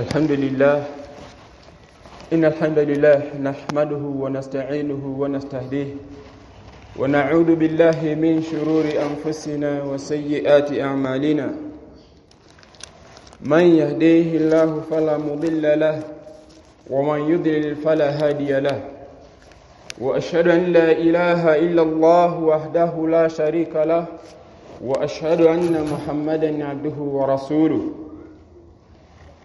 الحمد لله إن الحمد لله نحمده ونستعينه ونستهديه ونعوذ بالله من شرور أنفسنا وسيئات أعمالنا من يهديه الله فلا مضل له ومن يضلل فلا هادي له وأشهد أن لا إله إلا الله وحده لا شريك له وأشهد أن محمدا عبده ورسوله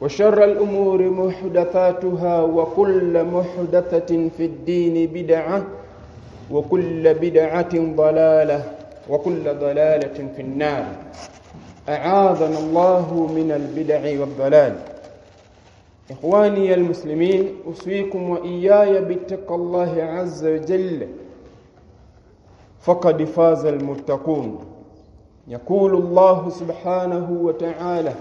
وشر الأمور محدثاتها وكل محدثة في الدين بدعة وكل بدعة ضلالة وكل ضلالة في النار. أعاذنا الله من البدع والضلال. إخواني المسلمين أوصيكم وإياي باتقى الله عز وجل. فقد فاز المتقون. يقول الله سبحانه وتعالى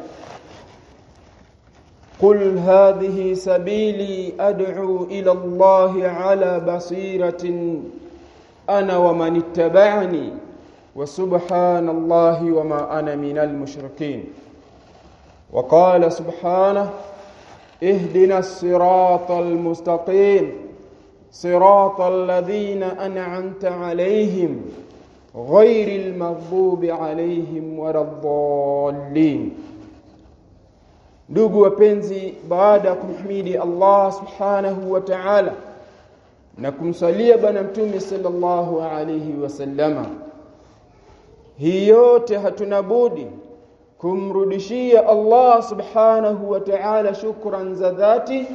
قل هذه سبيلي أدعو إلى الله على بصيرة أنا ومن اتبعني وسبحان الله وما أنا من المشركين. وقال سبحانه اهدنا الصراط المستقيم. صراط الذين أنعمت عليهم غير المغضوب عليهم ولا الضالين. Ndugu wapenzi baada ya kumhimidi Allah subhanahu wa ta'ala na kumsalia bwana mtume sallallahu alayhi wasallama hii yote hatuna budi kumrudishia Allah subhanahu wa ta'ala shukran za dhati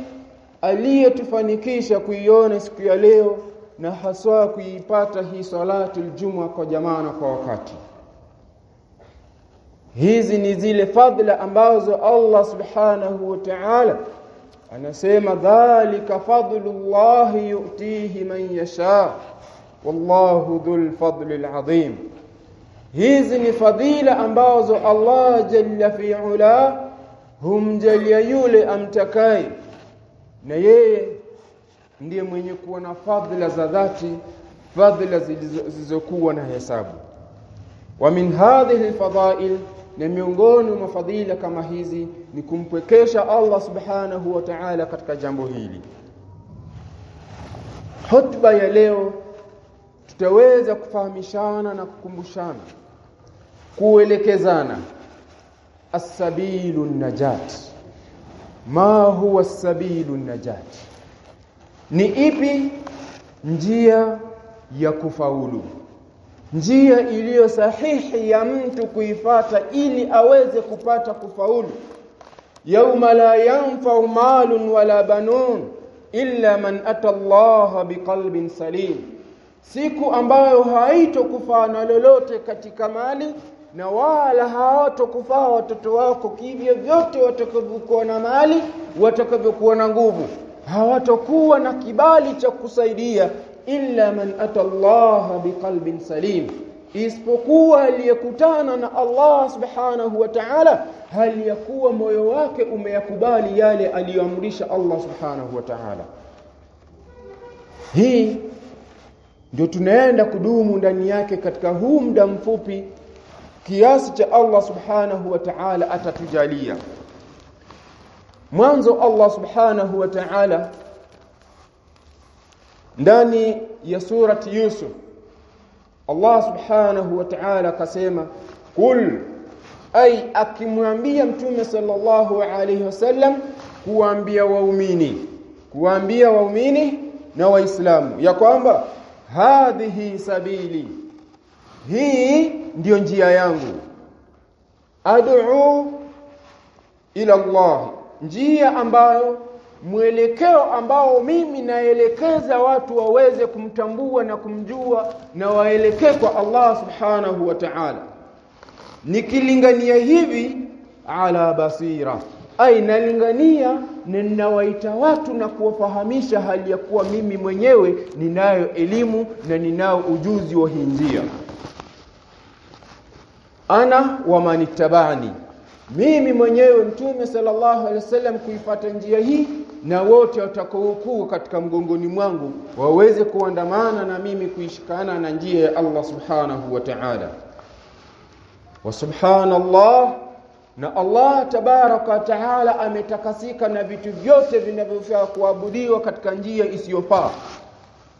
aliyetufanikisha kuiona siku ya leo na haswa kuipata hii salatu aljumwa kwa jamaa na kwa wakati hizi ni zile fadhila ambazo Allah subhanahu wa ta'ala anasema dhalika fadlullah yu'tihi man yasha wallahu dhul fadlil adhim hizi ni fadhila ambazo Allah jalla fi'ala humjalia yule amtakai na yeye ndiye mwenye kuwa na fadhila za dhati fadhila zilizokuwa na hesabu. Wa min hadhihi alfadail na miongoni mwa fadhila kama hizi ni kumpwekesha Allah subhanahu wa ta'ala katika jambo hili. Hotuba ya leo tutaweza kufahamishana na kukumbushana kuelekezana. As-sabilu najat ma huwa as-sabilu najat ni ipi njia ya kufaulu njia iliyo sahihi ya mtu kuifata ili aweze kupata kufaulu. Yauma la yanfa'u malun wala banun illa man ata Allah biqalbin salim. Siku ambayo haitokufaa na lolote katika mali na wala hawatokufaa watoto wako kivyo vyote watakavyokuwa na mali watakavyokuwa na nguvu. Hawatokuwa na kibali cha kusaidia illa man ata Allah biqalbin salim. Isipokuwa aliyekutana na Allah subhanahu wa ta'ala hali ya kuwa moyo wake umeyakubali yale aliyoamrisha Allah subhanahu wa ta'ala. Hii ndio tunaenda kudumu ndani yake katika huu muda mfupi kiasi cha Allah subhanahu wa ta'ala atatujalia. Mwanzo Allah subhanahu wa ta'ala ndani ya surati Yusuf Allah subhanahu wa ta'ala akasema kul ay akimwambia mtume sallallahu alayhi wasallam kuambia waumini kuambia waumini na waislamu ya kwamba hadhihi sabili hii ndiyo njia yangu. Ad'u ila Allah njia ambayo mwelekeo ambao mimi naelekeza watu waweze kumtambua na kumjua na waelekee kwa Allah subhanahu wa ta'ala. Nikilingania hivi ala basira. Ai nalingania na ninawaita watu na kuwafahamisha hali ya kuwa mimi mwenyewe ninayo elimu na ninao ujuzi wa hii njia ana wa manittabani mimi mwenyewe mtume sallallahu alaihi wasallam kuifata njia hii na wote watakaokuwa katika mgongoni mwangu waweze kuandamana na mimi kuishikana na njia ya Allah subhanahu wa ta'ala. Wa subhanallah na Allah tabaraka wa taala ametakasika na vitu vyote vinavyofaa kuabudiwa katika njia isiyofaa.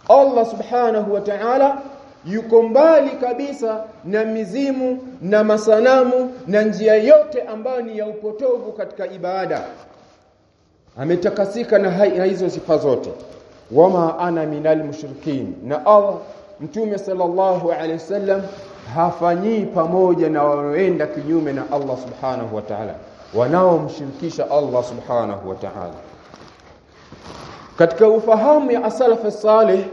Allah subhanahu wa ta'ala yuko mbali kabisa na mizimu na masanamu na njia yote ambayo ni ya upotovu katika ibada ametakasika na, hizo sifa zote. Wama ana minal mushrikin. Na Allah mtume sallallahu alaihi wasallam hafanyii pamoja na wanaoenda kinyume na Allah subhanahu wa ta'ala. Wanaomshirikisha Allah subhanahu wa ta'ala. Katika ufahamu ya asalaf salih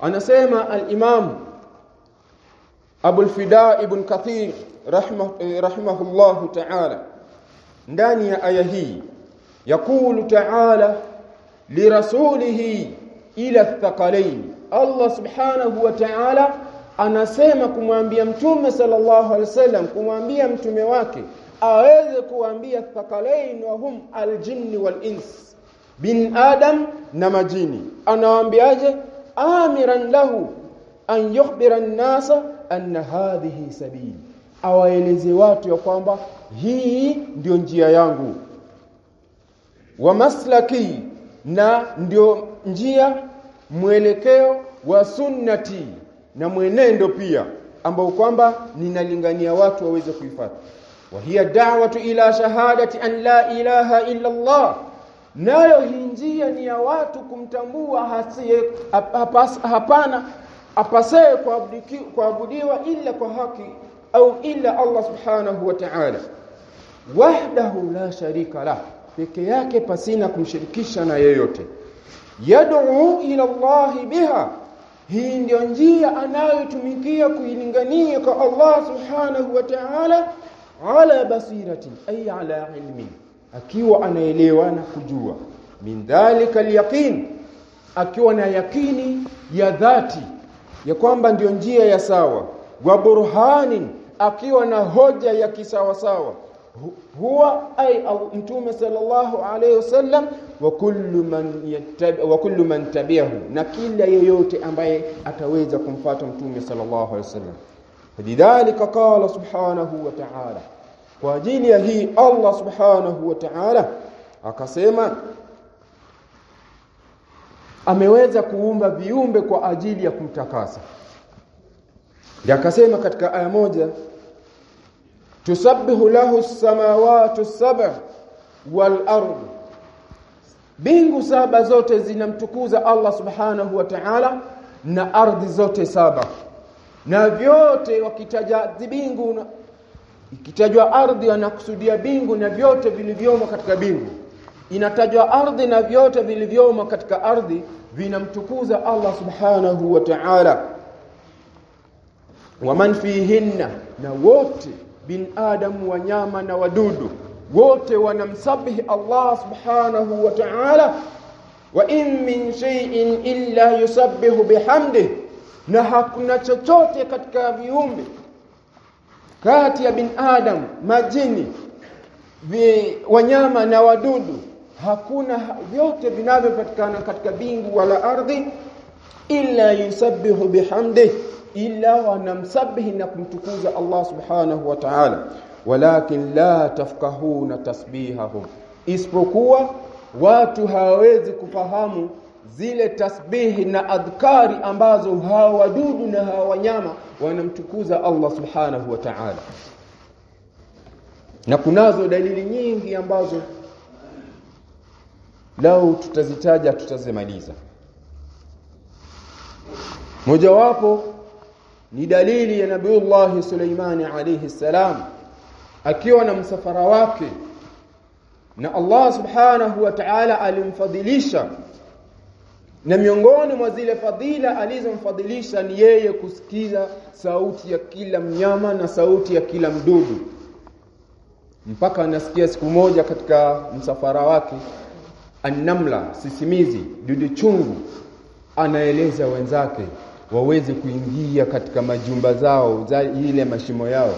anasema al-imam Abu al-Fida ibn Kathir rahimahullahu ta'ala ndani ya aya hii yakulu ta'ala lirasulihi ila thaqalain Allah subhanahu wa ta'ala anasema kumwambia mtume sallallahu alaihi wasallam kumwambia mtume wake aweze kuambia thaqalain wa hum aljinni wal ins bin adam na majini. Anawaambiaje? Amiran lahu an yukhbira an-nasa anna hadhihi sabili awaeleze watu ya kwamba hii ndio njia yangu wa maslaki na ndio njia mwelekeo wa sunnati na mwenendo pia ambao kwamba ninalingania watu waweze kuifuata wa hiya da'watu ila shahadati an la ilaha illa Allah. Nayo hii njia ni ya watu kumtambua hasiye hapana apasaye kuabudiwa ila kwa haki au ila Allah subhanahu wa ta'ala. Wahdahu la sharika lah peke yake pasina kumshirikisha na yeyote. Yad'u ila Allah biha. Hii ndio njia anayotumikia kuilingania kwa Allah subhanahu wa ta'ala ala basiratin ay ala ilmi akiwa anaelewa na kujua. Min dhalika alyaqin. Akiwa na yakini ya dhati ya kwamba ndio njia ya sawa. Wa burhanin. Akiwa na hoja ya kisawa sawa huwa ay mtume sallallahu alayhi wasallam wa kullu man yattabi wa kullu man tabi'ahu na kila yeyote ambaye ataweza kumfuata mtume sallallahu alayhi wasallam. Lidhalika qala subhanahu wa ta'ala. Kwa ajili ya hii Allah subhanahu wa ta'ala akasema ameweza kuumba viumbe kwa ajili ya kumtakasa. Ndio akasema katika aya moja tusabbihu lahu as-samawati as-sab' wal ard. Bingu saba zote zinamtukuza Allah subhanahu wa ta'ala na ardhi zote saba. Na vyote wakitaja bingu ikitajwa ardhi anakusudia bingu na vyote vilivyomo katika bingu. Inatajwa ardhi na vyote vilivyomo katika ardhi vinamtukuza Allah subhanahu wa ta'ala. Waman fihinna na wote bin adam wanyama na wadudu. Wote wanamsabihi Allah subhanahu wa ta'ala. Wa in min shay'in illa yusabbihu bihamdi. Na hakuna chochote katika viumbe. Kati ya bin adam majini vi, wanyama na wadudu. Hakuna vyote vinavyopatikana katika bingu wala ardhi. Illa yusabbihu bihamdihi illa wanamsabihi na kumtukuza Allah subhanahu wa ta'ala. Walakin la tafkahuna tasbihahum. Isipokuwa watu hawawezi kufahamu zile tasbihi na adhkari ambazo hawa wadudu na hawa wanyama wanamtukuza Allah subhanahu wa ta'ala. Na kunazo dalili nyingi ambazo lau tutazitaja tutazimaliza. Mojawapo ni dalili ya Nabiullah Suleimani alayhi salam akiwa na msafara wake. Na Allah subhanahu wa ta'ala alimfadhilisha. Na miongoni mwa zile fadhila alizomfadhilisha ni yeye kusikiza sauti ya kila mnyama na sauti ya kila mdudu. Mpaka anasikia siku moja katika msafara wake annamla sisimizi dudu chungu anaeleza wenzake waweze kuingia katika majumba zao za ile mashimo yao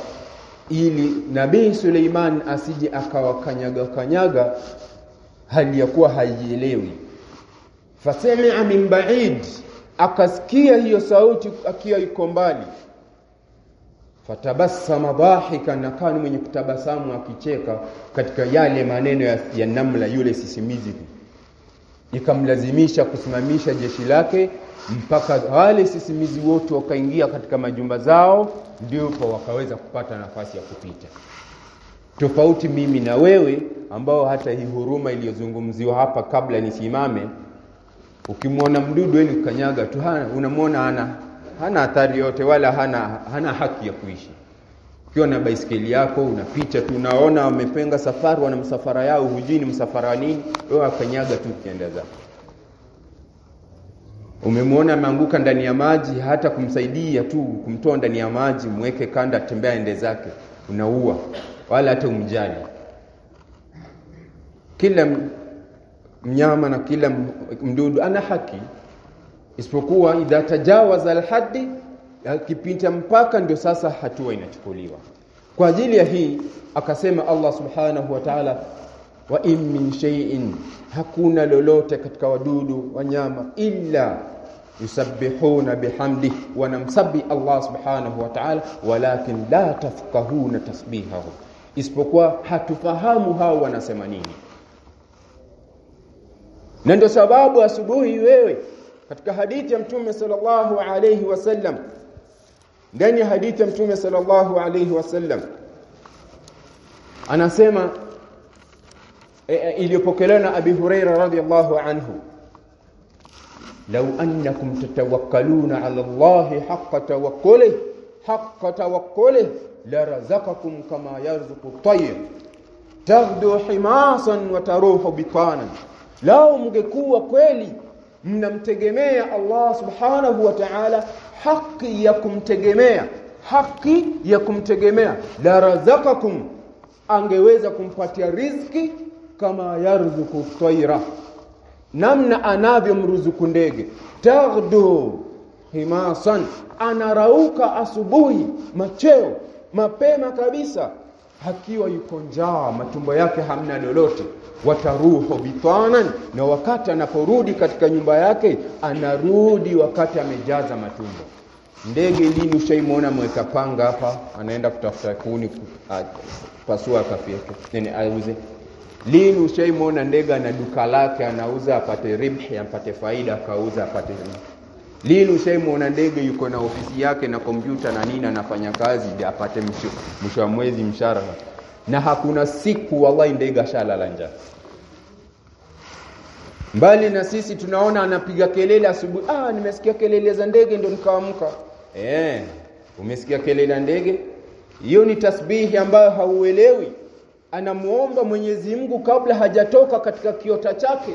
ili nabii Suleiman asije akawakanyaga kanyaga hali ya kuwa haielewi. Fasami'a min ba'id akasikia hiyo sauti akiwa yuko mbali. Fatabassama dhahikan akani mwenye kutabasamu akicheka katika yale maneno ya, ya namla yule sisimizi. Ikamlazimisha kusimamisha jeshi lake mpaka wale sisimizi wote wakaingia katika majumba zao ndipo wakaweza kupata nafasi ya kupita. Tofauti mimi na wewe ambao hata hii huruma iliyozungumziwa hapa kabla nisimame ukimwona mdudu wewe kukanyaga tu unamwona hana hana athari yote wala hana hana haki ya kuishi. Ukiwa na baisikeli yako unapita tu unaona wamepenga safari wana msafara yao hujui ni msafara nini wewe akanyaga tu ukienda zako umemwona ameanguka ndani ya maji hata kumsaidia tu kumtoa ndani ya maji mweke kanda tembea ende zake. Unaua wala hata umjali. Kila mnyama na kila mdudu ana haki. Isipokuwa idha tajawaza alhaddi akipita mpaka ndio sasa hatua inachukuliwa. Kwa ajili ya hii akasema Allah subhanahu wa ta'ala wa in min shay'in hakuna lolote katika wadudu wanyama illa yusabbihuna bihamdih, wanamsabi Allah subhanahu wa ta'ala walakin la tafqahuna tasbihahum, isipokuwa hatufahamu hao wanasema nini. Na ndio sababu asubuhi wewe katika hadithi ya mtume sallallahu alayhi wasallam ndani ya hadithi ya mtume sallallahu alayhi wasallam anasema e, e, iliyopokelewa na Abi Huraira radhiyallahu anhu law annakum تتوكلون على الله حق توكله haqqa tawakkulih لرزقكم كما kama yarzuqu at-tayr taghdu himasan wa taruhu bitanan lao mngekuwa kweli mnamtegemea Allah subhanahu wa ta'ala haki ya kumtegemea لرزقكم. ya kumtegemea la razaqakum angeweza kumpatia riziki kama yarzuku tayra namna anavyomruzuku ndege taghdu himasan. Anarauka asubuhi macheo mapema kabisa. Akiwa yuko njaa matumbo yake hamna lolote. Wataruhu bitanan na wakati anaporudi katika nyumba yake anarudi wakati amejaza matumbo. Ndege lini ushaimwona mweka panga hapa? Anaenda kutafuta kuni pasua kafieke nene auze lini ushaimwona ndege ana duka lake anauza apate ribhi apate faida akauza apate lini ushaimwona ndege yuko na ofisi yake na kompyuta na nini anafanya kazi apate mwisho wa mwezi mshahara? Na hakuna siku wallahi ndege ashalala njaa. Mbali na sisi tunaona anapiga kelele asubuhi ah nimesikia kelele za ndege ndo nikaamka. Eh umesikia kelele ndege? Hiyo ni tasbihi ambayo hauelewi anamuomba Mwenyezi Mungu kabla hajatoka katika kiota chake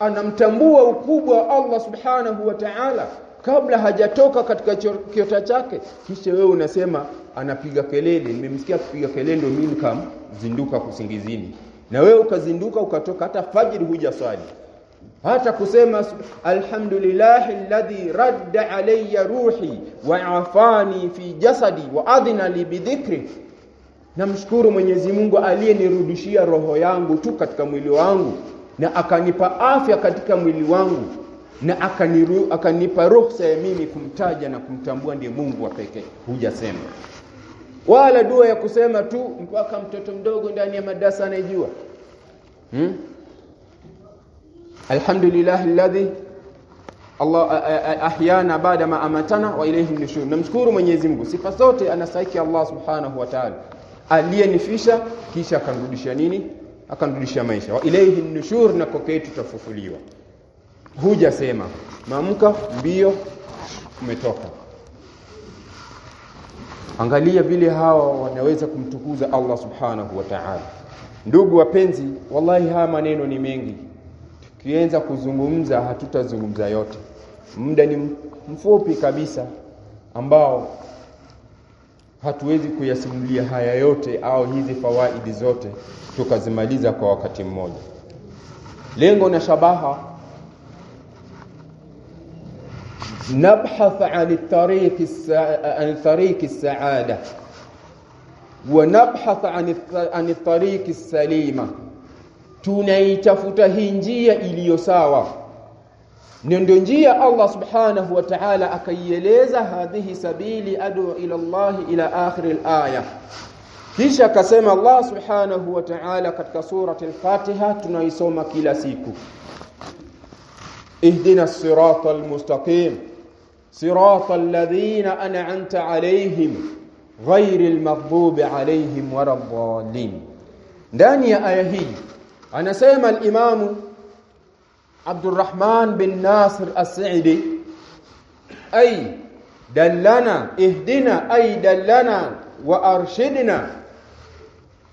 anamtambua ukubwa wa Allah subhanahu wa ta'ala kabla hajatoka katika kiota chake. Kisha wewe unasema anapiga kelele. Nimemsikia kupiga kelele ndio mimi nikamzinduka kusingizini. Na wewe ukazinduka ukatoka hata fajiri huja swali hata kusema alhamdulillah alladhi radda alayya ruhi wa afani fi jasadi wa adhina li bidhikri namshukuru Mwenyezi Mungu aliyenirudishia roho yangu tu katika mwili wangu na akanipa afya katika mwili wangu na akaniru, akanipa ruhusa ya mimi kumtaja na kumtambua ndiye Mungu wa pekee. Hujasema. Wala dua ya kusema tu mpaka mtoto mdogo ndani ya madarasa anayejua. Hmm? alhamdulillah alladhi Allah ahyana baada ma amatana wa ilayhi nushur namshukuru Mwenyezi Mungu. Sifa zote anasaiki Allah subhanahu wa ta'ala aliyenifisha kisha akanrudisha nini? Akanrudisha maisha. Wa ilayhi nushur na kwake tutafufuliwa hujasema. Maamka mbio umetoka. Angalia vile hawa wanaweza kumtukuza Allah subhanahu wa ta'ala. Ndugu wapenzi wallahi haya maneno ni mengi. Tukianza kuzungumza hatutazungumza yote. Muda ni mfupi kabisa ambao hatuwezi kuyasimulia haya yote au hizi fawaidi zote tukazimaliza kwa wakati mmoja. Lengo na shabaha, nabhath an tariqi saada wa nabhath an tariqi salima, tunaitafuta hii njia iliyo sawa ndio ndio njia Allah subhanahu wa ta'ala akaieleza hadhihi sabili adu ila Allah ila akhir al-aya. Kisha akasema Allah subhanahu wa ta'ala katika surati al-Fatiha tunaisoma kila siku. Ihdina siratal mustaqim siratal ladhina an'amta alayhim ghairil maghdubi alayhim waladdallin ndani ya aya hii anasema al-imamu Bin Nasir As-Sa'idi ay dallana ihdina ay dallana wa arshidna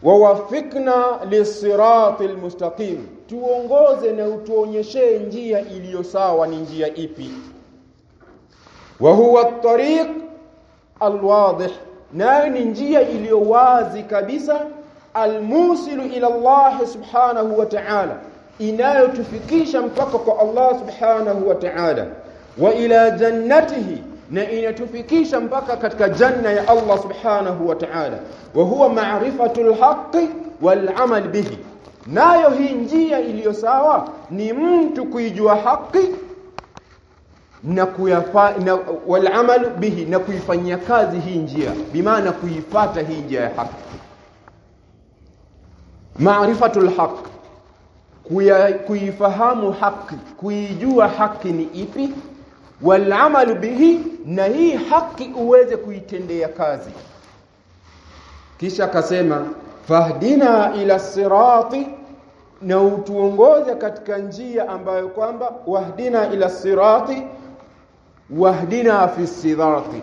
wa wafikna lis-siratil mustaqim tuongoze na utuonyeshe njia iliyo sawa ni njia ipi wa huwa at-tariq al-wadih nayo ni njia iliyo wazi kabisa almusilu ila Allah subhanahu wa ta'ala inayotufikisha mpaka kwa Allah subhanahu wa ta'ala. Wa ila jannatihi na inatufikisha mpaka katika janna ya Allah subhanahu wa ta'ala. Wa huwa ma'rifatul haqqi wal amal bihi. Nayo hii njia iliyo sawa ni mtu kuijua haki na kuyafa na wal amal bihi na kuifanyia kazi hii njia. Bimaana kuifata hii njia ya haki ma'rifatul haq kuifahamu haki kuijua haki ni ipi wal bihi na hii haki uweze kuitendea kazi. Kisha akasema fahdina ila sirati na utuongoze katika njia ambayo kwamba wahdina ila sirati wahdina fi sirati.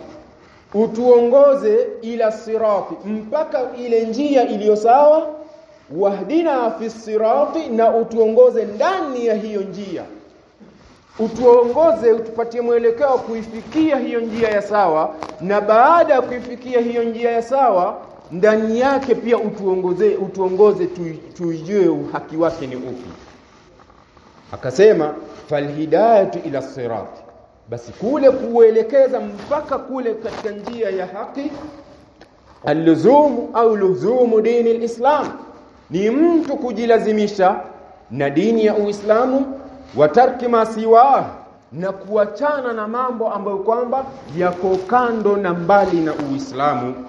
Utuongoze ila sirati mpaka ile njia iliyo sawa wahdina fi sirati na utuongoze ndani ya hiyo njia. Utuongoze utupatie mwelekeo kuifikia hiyo njia ya sawa na baada ya kuifikia hiyo njia ya sawa ndani yake pia utuongoze utuongoze tuijue uhaki wake ni upi. Akasema falhidayatu ila sirat. Basi kule kuelekeza mpaka kule katika njia ya haki alluzumu au luzumu dini alislam ni mtu kujilazimisha na dini ya Uislamu wa tarki masiwa na kuachana na mambo ambayo kwamba yako kando na mbali na Uislamu.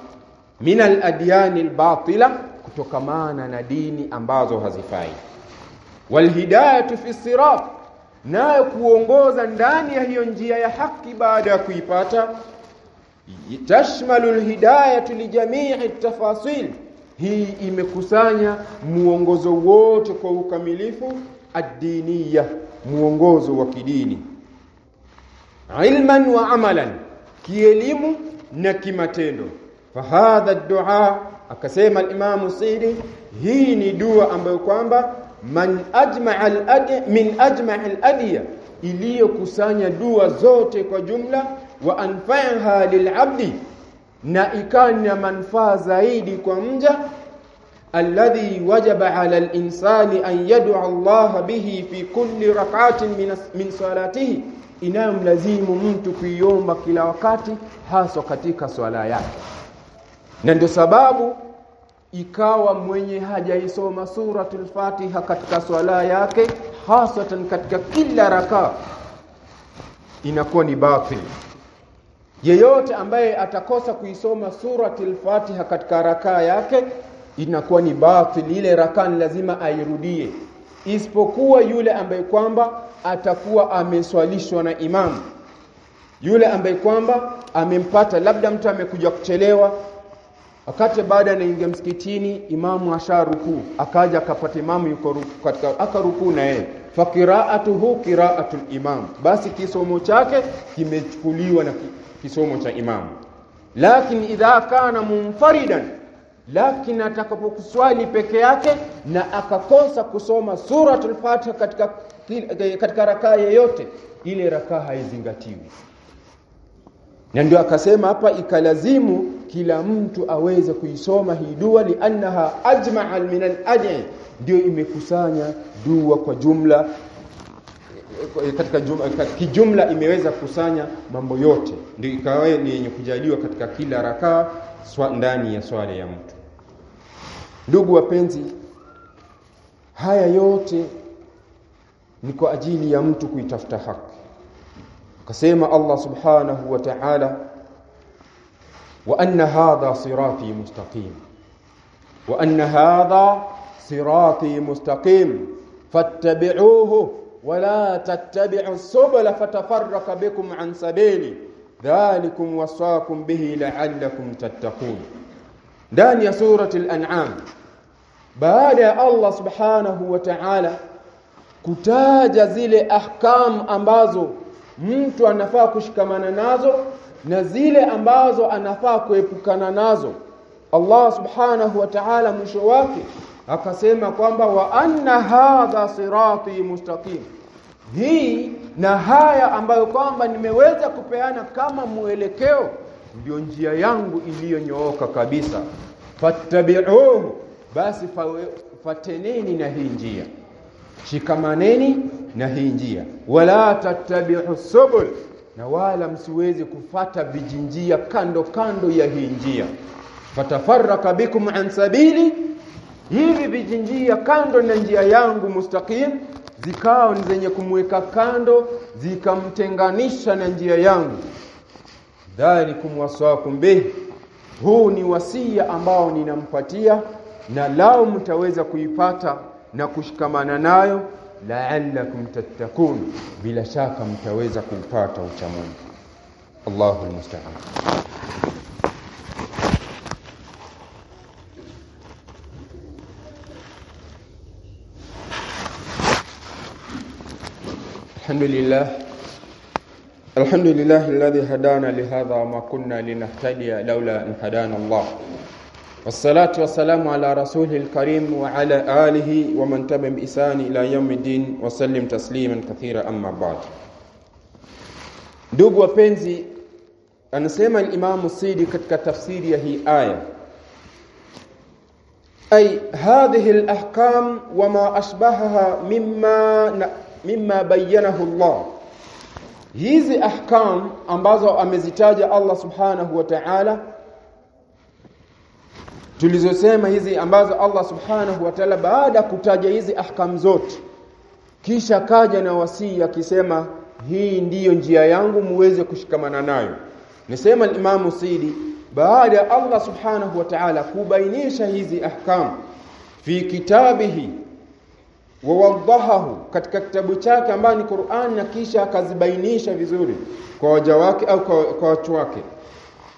Min al-adyani al-batila kutokamana na dini ambazo hazifai. Walhidayatu fi sirat nayo kuongoza ndani ya hiyo njia ya haki baada ya kuipata. Tashmalu alhidayatu lijamii at-tafasil hii imekusanya muongozo wote kwa ukamilifu ad-diniya muongozo wa kidini. Ilman wa amalan kielimu na kimatendo. Fahadha ad-du'a akasema al-Imam Sidi hii ni dua ambayo kwamba man ajma'a al min ajma' al-adiya iliyokusanya dua zote kwa jumla wa anfa'aha lil'abdi na ikawa na manufaa zaidi kwa mja alladhi wajaba 'ala al-insani an yad'a Allah bihi fi kulli rak'atin min salatihi inayomlazimu mtu kuiomba kila wakati haswa katika swala yake. Na ndio sababu ikawa mwenye hajaisoma suratul Fatiha katika swala yake hasatan katika kila rakaa inakuwa ni batil yeyote ambaye atakosa kuisoma suratul Fatiha katika rakaa yake inakuwa ni batil ile rakaa ni lazima airudie. Isipokuwa yule ambaye kwamba atakuwa ameswalishwa na imamu yule ambaye kwamba amempata labda mtu amekuja kuchelewa wakati baada anaingia msikitini imamu asha rukuu akaja akapata imamu yuko ruku, katika akarukuu na yeye. Fakiraatuhu qiraatul imam. Basi kisomo chake kimechukuliwa na kisomo cha imamu lakini idha kana munfaridan lakini atakapokuswali peke yake na akakosa kusoma suratul fatiha katika katika rakaa yoyote ile rakaa haizingatiwi. Na ndio akasema hapa ikalazimu kila mtu aweze kuisoma hii dua liannaha ajmaa min al-ad'i, ndio imekusanya dua kwa jumla katika jumla, kijumla imeweza kusanya mambo yote. Ndio ikawa ni yenye kujaliwa katika kila rakaa ndani ya swala ya mtu. Ndugu wapenzi haya yote ni kwa ajili ya mtu kuitafuta haki. Akasema Allah subhanahu wa ta'ala wa anna hadha sirati mustaqim. Wa anna hadha sirati mustaqim. Fattabi'uhu wa la tattabi'u subula fatafarraqa bikum an sabili dhalikum wasaakum bihi la'allakum tattaqun. Ndani ya surati al-an'am baada ya Allah subhanahu wa ta'ala kutaja zile ahkam ambazo mtu anafaa kushikamana nazo na zile ambazo anafaa kuepukana nazo Allah subhanahu wa ta'ala mwisho wake akasema kwamba wa anna hadha sirati mustaqim. Hii na haya ambayo kwamba nimeweza kupeana kama mwelekeo ndio njia yangu iliyonyooka kabisa. Fattabi'uhu basi fateneni na hii njia. Shikamaneni na hii njia. Wala tattabi'u subul na wala msiwezi kufata vijinjia kando kando ya hii njia. Fatafarraka bikum an sabili hivi vijinjia kando na njia yangu mustaqim zikao ni zenye kumweka kando zikamtenganisha na njia yangu. Dhalikum wasaakum bih huu ni wasia ambao ninampatia na lao mtaweza kuipata na kushikamana nayo la'allakum tattakun bila shaka mtaweza kuupata uchamungu. Allahu almusta'an الحمد لله الحمد لله الذي هدانا لهذا وما كنا لنهتدي لولا ان هدانا الله والصلاة والسلام على رسوله الكريم وعلى آله ومن تبع بإحسان إلى يوم الدين وسلم تسليما كثيرا أما بعد ndugu wapenzi anasema al-Imam Sidi katika tafsiri ya hii aya. Ay hadhihi al-ahkam wama ashbahaha mimma mimma bayyanahu Allah. Hizi ahkam ambazo amezitaja Allah subhanahu wa ta'ala tulizosema hizi ambazo Allah subhanahu wa ta'ala baada kutaja hizi ahkam zote kisha kaja na wasii akisema hii ndiyo njia yangu muweze kushikamana nayo. Nisema al-Imam Sidi baada Allah subhanahu wa ta'ala kubainisha hizi ahkam fi kitabihi wawadahahu katika kitabu chake ambayo ni Qur'an na kisha akazibainisha vizuri kwa waja wake au kwa, kwa watu wake.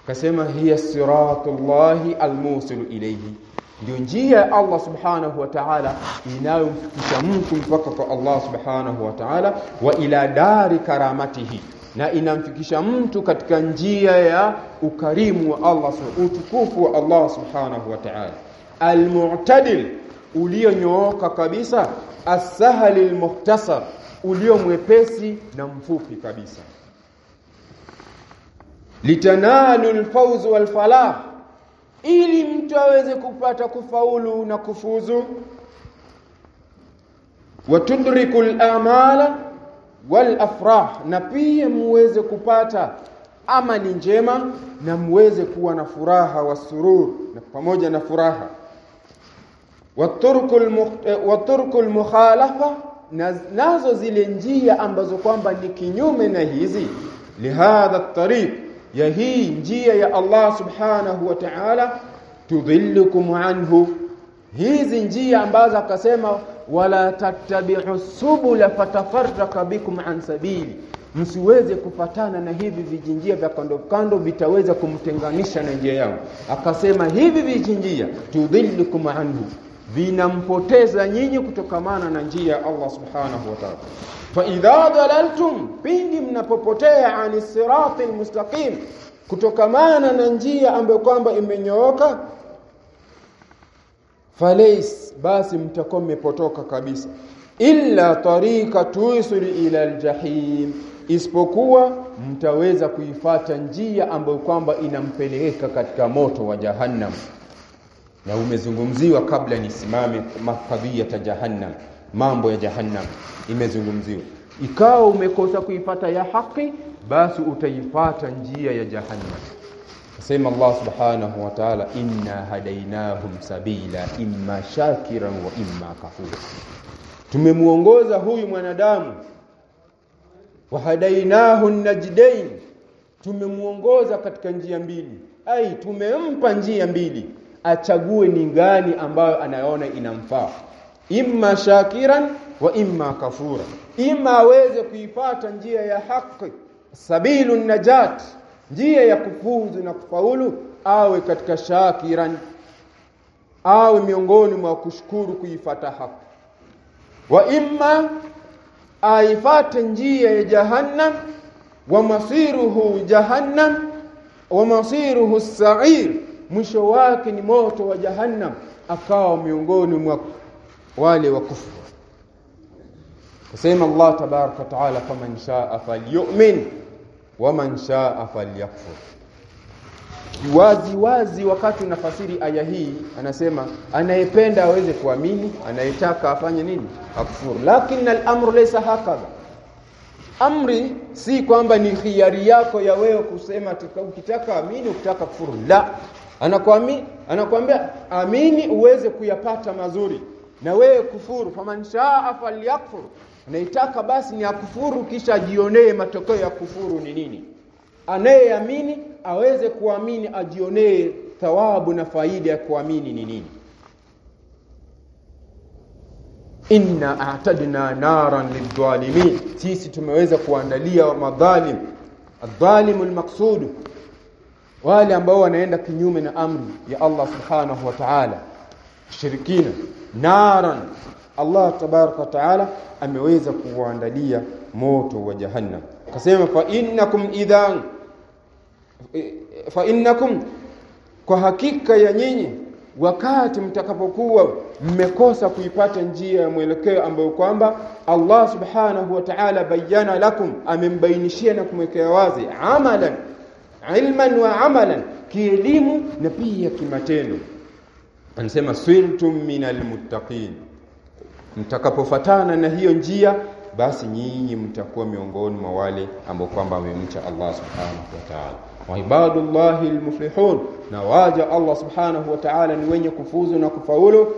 Akasema hiya siratullahi almusilu ilayhi. Ndio njia ya Allah subhanahu wa ta'ala inayomfikisha mtu mpaka kwa Allah subhanahu wa ta'ala wa ila dari karamatihi. Na inamfikisha mtu katika njia ya ukarimu wa Allah utukufu wa Allah subhanahu wa ta'ala. Almu'tadil ulionyooka kabisa as-sahal ulio mwepesi na mfupi kabisa. Litanalu alfawz walfalah ili mtu aweze kupata kufaulu na kufuzu. Watudriku al-amala wal-afrah na pia muweze kupata amali njema na muweze kuwa na furaha wasurur na pamoja na furaha waturku al-mukhalafa nazo zile njia ambazo kwamba ni kinyume na hizi. Lihadha at-tariq ya hii njia ya Allah subhanahu wa ta'ala tudhillukum anhu. Hizi njia ambazo akasema wala tattabi'u subula fatafarraka bikum an sabili. Msiweze kufatana na hivi vijinjia vya kando kando vitaweza kumtenganisha na njia yangu akasema hivi vijinjia tudhillukum anhu vinampoteza nyinyi kutokamana na njia ya Allah subhanahu wa ta'ala. Fa idha dalaltum pindi mnapopotea ani sirati almustaqim kutokamana na njia ambayo kwamba imenyooka falais, basi mtakuwa mmepotoka kabisa. Illa tariqa tusul ila aljahim isipokuwa mtaweza kuifata njia ambayo kwamba inampeleka katika moto wa jahannam na umezungumziwa kabla nisimame makadhia ta jahannam mambo ya jahannam imezungumziwa. Ikawa umekosa kuipata ya haki basi utaipata njia ya jahannam. Sema Allah subhanahu wa ta'ala inna hadainahum sabila imma shakiran wa imma kafura. Tumemuongoza huyu mwanadamu. Wa hadainahu najdain tumemuongoza katika njia mbili. Ai tumempa njia mbili achague ni gani ambayo anayoona inamfaa. Imma shakiran wa imma kafura imma aweze kuipata njia ya haki. Sabilu najat. Njia ya kufuzu na kufaulu awe katika shakiran. Awe miongoni mwa kushukuru kuifata haki. Wa imma aifate njia ya jahannam. Wa masiruhu jahannam. Wa masiruhu sa'ir mwisho wake ni moto wa jahannam akawa miongoni mwa wale wa kufuru. Kusema Allah tabaraka taala faman shaa falyu'min waman shaa falyakfur. Wazi wazi wakati unafasiri aya hii anasema anayependa aweze kuamini anayetaka afanye nini? Akufuru lakini al-amru laysa hakadha. Amri si kwamba ni khiari yako ya wewe kusema ukitaka amini ukitaka kufuru. La anakuamini anakuambia amini uweze kuyapata mazuri na wewe kufuru. Faman shaa falyakfur. Anaitaka basi ni akufuru kisha ajionee matokeo ya kufuru ni nini. Anayeamini aweze kuamini ajionee thawabu na faida ya kuamini ni nini. Inna a'tadna naran lidhalimin sisi tumeweza kuandalia madhalim. Adh-dhalimu al-maqsud wale ambao wanaenda kinyume na amri ya Allah subhanahu wa ta'ala. Shirikina. Naran. Allah tabaraka wa ta'ala ameweza kuandalia moto wa jahannam. Akasema fa innakum idhan. Fa innakum kwa hakika ya nyinyi wakati mtakapokuwa mmekosa kuipata njia ya mwelekeo ambayo kwamba Allah subhanahu wa ta'ala bayana lakum amembainishia na kumwekea wazi amalan ilman wa amalan kielimu na pia kimatendo. Anasema sirtum minal muttaqin. Mtakapofatana na hiyo njia basi nyinyi mtakuwa miongoni mwa wale ambao kwamba wamemcha Allah subhanahu wa ta'ala. Wa ibadullahi almuflihun na waja Allah subhanahu wa ta'ala ni wenye kufuzu na kufaulu.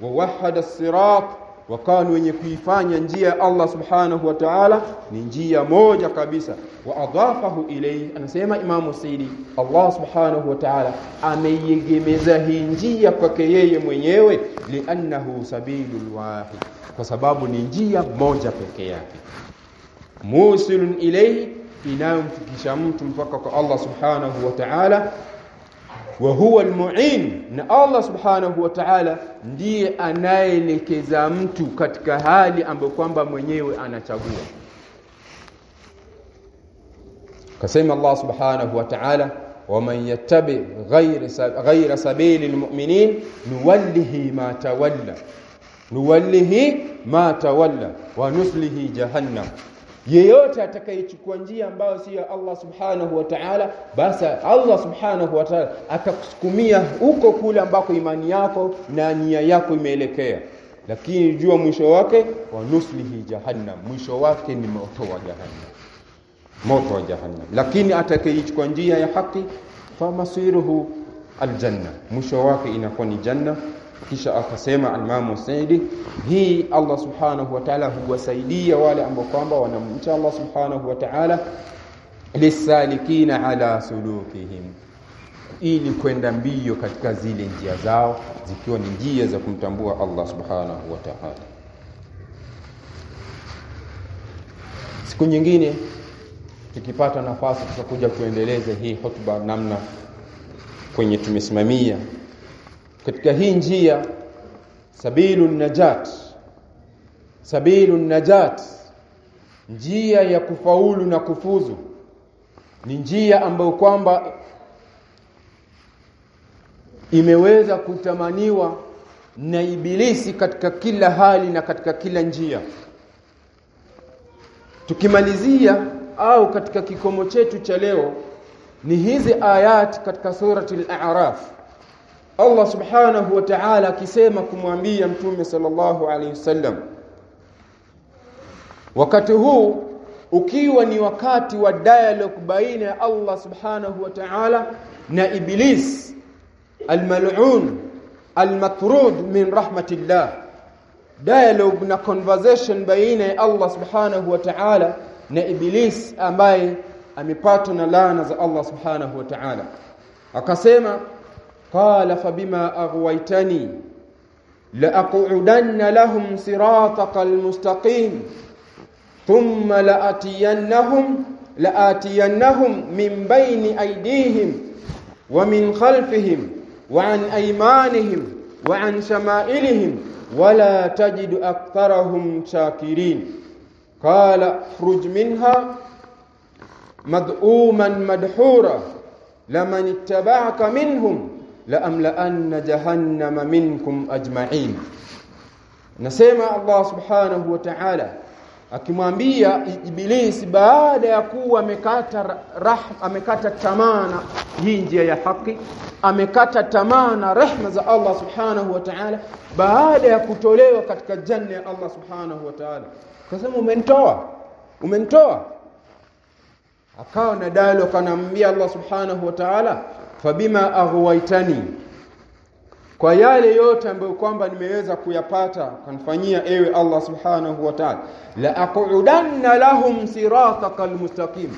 Wa wahada sirat wakawa wenye kuifanya njia ya Allah subhanahu wa ta'ala ni njia moja kabisa. Wa adhafahu ilayhi anasema Imam Saidi Allah subhanahu wa ta'ala ameiegemeza hii njia kwake yeye mwenyewe li'annahu sabilul wahid kwa sababu ni njia moja peke yake. Musilun ilayhi inayomfikisha mtu mpaka kwa Allah subhanahu wa ta'ala wa huwa almuin, na Allah subhanahu wa ta'ala ndiye anayeelekeza mtu katika hali ambayo kwamba mwenyewe anachagua. Kasema Allah subhanahu wa ta'ala waman yattabi ghayra sabili lmuminin nuwallihi ma tawalla nuwallihi ma tawalla wa nuslihi jahannam yeyote atakayechukua njia ambayo si ya Allah subhanahu wa ta'ala basi Allah subhanahu wa ta'ala atakusukumia huko kule ambako imani yako na nia yako imeelekea. Lakini jua mwisho wake wa nuslihi jahannam. Mwisho wake ni moto wa jahannam. Moto wa jahannam. Lakini atakayechukua njia ya haki famasiruhu aljanna. Mwisho wake inakuwa ni janna kisha akasema Imam Saidi hii Allah subhanahu wa ta'ala huwasaidia wale ambao kwamba wanamcha Allah subhanahu wa ta'ala lisalikina ala sulukihim ili kwenda mbio katika zile njia zao zikiwa ni njia za kumtambua Allah subhanahu wa ta'ala. Siku nyingine tukipata nafasi tutakuja kuendeleza hii hotuba namna kwenye tumesimamia katika hii njia sabilu najat sabilu najat njia ya kufaulu na kufuzu ni njia ambayo kwamba imeweza kutamaniwa na ibilisi katika kila hali na katika kila njia. Tukimalizia au katika kikomo chetu cha leo ni hizi ayat katika surati al-a'raf Allah subhanahu wa ta'ala akisema kumwambia mtume sallallahu alaihi wasallam. Wakati huu ukiwa ni wakati wa dialogue baina ya Allah subhanahu wa ta'ala na iblis almal'un almatrud min rahmatillah. Dialogue na conversation baina ya Allah subhanahu wa ta'ala na iblis ambaye amepatwa na laana za Allah subhanahu wa ta'ala. Akasema قال فبما أغويتني لأقعدن لهم صراطك المستقيم ثم لآتينهم لآتينهم من بين أيديهم ومن خلفهم وعن أيمانهم وعن شمائلهم ولا تجد أكثرهم شاكرين. قال اخرج منها مذءوما مدحورا لمن اتبعك منهم. la amlaanna jahannama minkum ajma'in. Nasema Allah subhanahu wa ta'ala akimwambia ibilisi baada ya kuwa amekata rah, amekata tamana hii njia ya haki amekata tamana rehma za Allah subhanahu wa ta'ala baada ya kutolewa katika janna ya Allah subhanahu wa ta'ala. Kasema umenitoa umenitoa. Akawa na dalo kanaambia Allah subhanahu wa ta'ala fabima aghwaitani kwa yale yote ambayo kwamba nimeweza kuyapata kanifanyia ewe Allah subhanahu wa ta'ala la aqudanna lahum sirataka mustaqim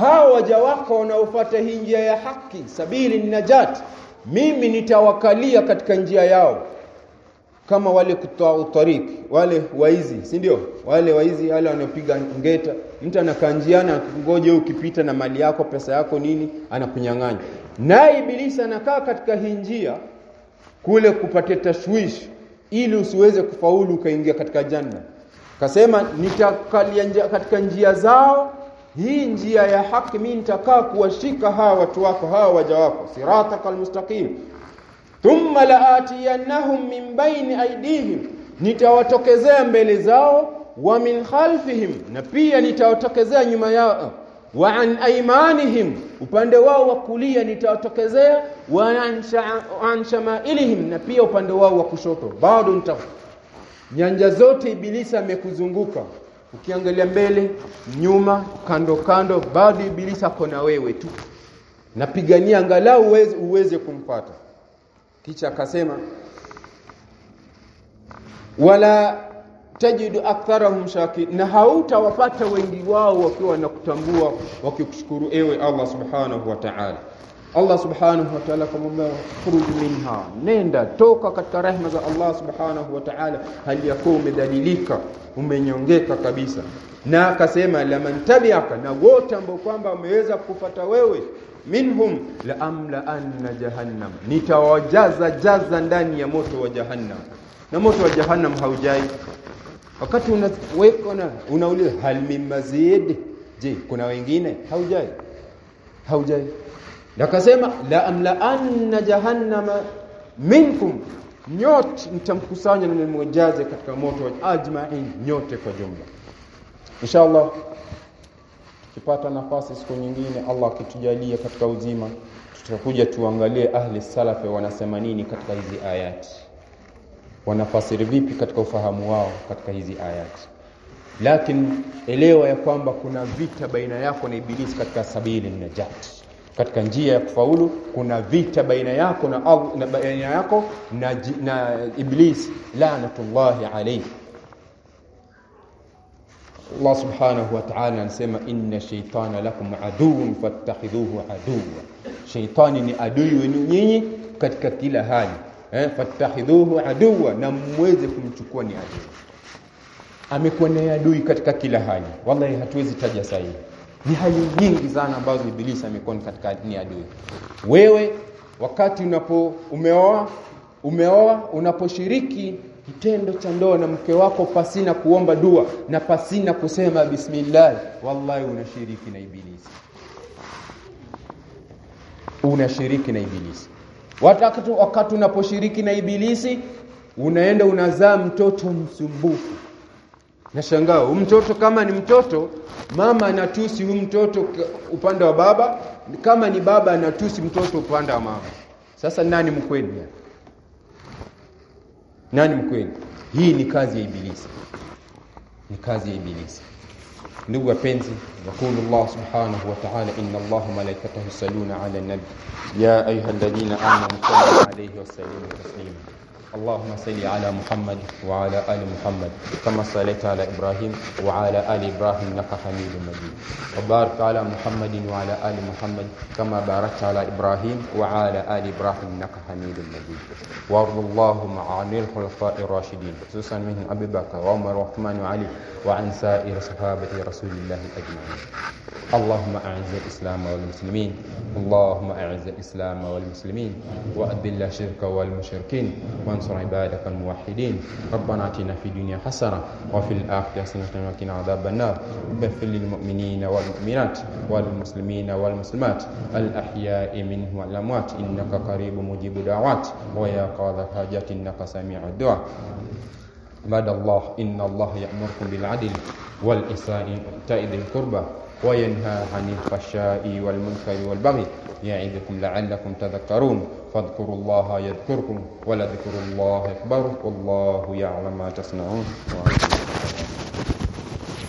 hao waja wako wanaofuata hii njia ya haki sabili najat mimi nitawakalia katika njia yao. Kama wale kutoa utariki wale waizi si ndio? Wale waizi wale wanaopiga ngeta. Mtu anakaa njiani ngoje ukipita na mali yako pesa yako nini anakunyang'anya naye ibilisi anakaa katika hii njia kule kupatia tashwishi ili usiweze kufaulu ukaingia katika janna. Kasema nitakalia katika njia zao hii njia ya haki mimi nitakaa kuwashika hawa watu wako hawa waja wako siratakal mustaqim thumma laatiyannahum min baini aidihim nitawatokezea mbele zao wa min khalfihim na pia nitawatokezea nyuma yao wa an aymanihim upande wao wa kulia nitawatokezea wa an shamailihim na pia upande wao wa kushoto. Bado nita nyanja zote ibilisi amekuzunguka. Ukiangalia mbele nyuma kando kando bado ibilisi ako na wewe tu. Napigania angalau uweze, uweze kumpata. Kisha akasema wala tajidu aktharahum shaki na hautawapata wengi wao wakiwa nakutambua wakikushukuru ewe Allah subhanahu wa ta'ala. Allah subhanahu wa ta'ala kamwambia furuj minha. Nenda toka katika rehema za Allah subhanahu wa ta'ala hali yako umedhalilika umenyongeka kabisa. Na akasema laman tabi'aka na wote ambao kwamba wameweza kufata wewe minhum la amla anna jahannam nitawajaza jaza ndani ya moto wa jahannam. Na moto wa jahannam haujai wakati unaweka na unauliza hal min mazid je kuna wengine? Haujai. Haujai. Akasema la amla anna jahannama minkum. Nyote mtamkusanya na mmojaze katika moto wa ajma'in nyote kwa jumla. Inshallah tukipata nafasi siku nyingine Allah akitujalia katika uzima tutakuja tuangalie ahli salafi wanasema nini katika hizi ayati wanafasiri vipi katika ufahamu wao katika hizi ayati lakini elewa ya kwamba kuna vita baina yako na ibilisi katika sabili najat. Katika njia ya kufaulu kuna vita baina yako na, na baina yako na, na iblis laanatullahi alayhi. Allah subhanahu wa ta'ala anasema inna shaytana lakum aduun fattakhidhuhu aduwwa. Shaytani ni adui wenu nyinyi katika kila hali eh fattakhidhuhu aduwa, na mweze kumchukua ni adui. Amekuwa ni adui katika kila hali. Wallahi hatuwezi taja sahihi ni hali nyingi sana ambazo ibilisi amekuwa katika ni adui. Wewe wakati unapo umeoa umeoa unaposhiriki kitendo cha ndoa na mke wako pasina kuomba dua na pasina kusema bismillah wallahi unashiriki na ibilisi. Unashiriki na ibilisi wakati wakati unaposhiriki na ibilisi unaenda unazaa mtoto msumbufu. Nashangaa huyu mtoto kama ni mtoto mama anatusi huyu mtoto upande wa baba kama ni baba anatusi mtoto upande wa mama. Sasa nani mkweli nani mkweli? Hii ni kazi ya ibilisi. Ni kazi ya ibilisi Ndugu wapenzi, yaqulu Allah subhanahu wa ta'ala, inna Allah wa malaikatahu yusalluna ala nabi. Ya ayuha alladhina amanu sallu alayhi wa sallimu taslima. اللهم صل على محمد وعلى آل محمد كما صليت على إبراهيم وعلى آل إبراهيم إنك حميد مجيد. وبارك على محمد وعلى آل محمد كما باركت على إبراهيم وعلى آل إبراهيم إنك حميد مجيد. وارض اللهم عن الخلفاء الراشدين خصوصا منهم أبي بكر وعمر وعثمان وعلي وعن سائر صحابة رسول الله أجمعين. اللهم أعز الإسلام والمسلمين اللهم أعز الإسلام والمسلمين وأذل الشرك والمشركين وانصر عبادك الموحدين. ربنا آتنا في الدنيا حسنة وفي الآخرة حسنة وقنا عذاب النار. واغفر للمؤمنين والمؤمنات والمسلمين والمسلمات. الأحياء منهم والأموات. إنك قريب مجيب دعوات ويا قاضي الحاجات إنك سميع الدعاء. عباد الله إن الله يأمركم بالعدل والإحسان وإيتاء ذي القربى. وينهى عن الفحشاء والمنكر والبغي يعظكم لعلكم تذكرون فاذكروا الله يذكركم ولذكر الله أكبر والله يعلم ما تصنعون